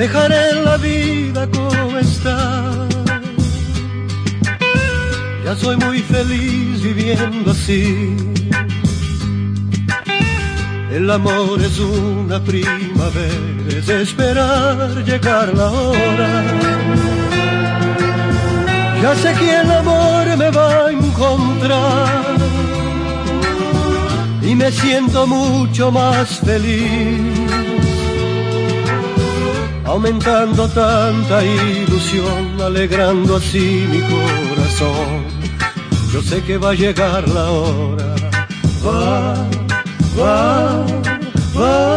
Dejaré la vida como está. Ya soy muy feliz viviendo así. El amor es una primavera, es esperar llegar la hora. Ya sé que el amor me va a encontrar y me siento mucho más feliz aumentando tanta ilusión, alegrando así mi corazón. Yo sé que va a llegar la hora, va, va, va.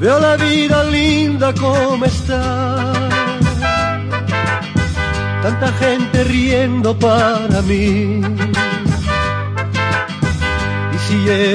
Veo la vida linda como está, tanta gente riendo para mí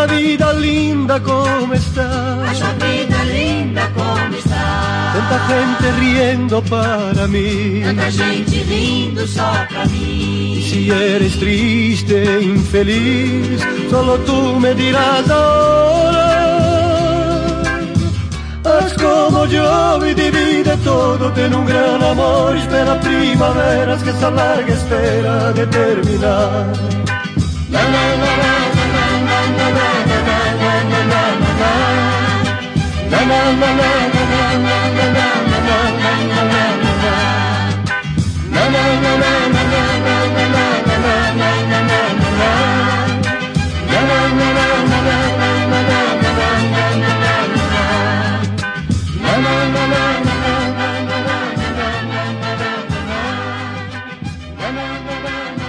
la vida linda como está. La vida linda como está. Tanta gente riendo para mí. Tanta gente rindo só pra mim. Y si eres triste e infeliz, solo tú me dirás ahora. Haz como yo y divide todo, ten un gran amor, espera primaveras que esta larga espera de terminar. La, la, la, ba you ba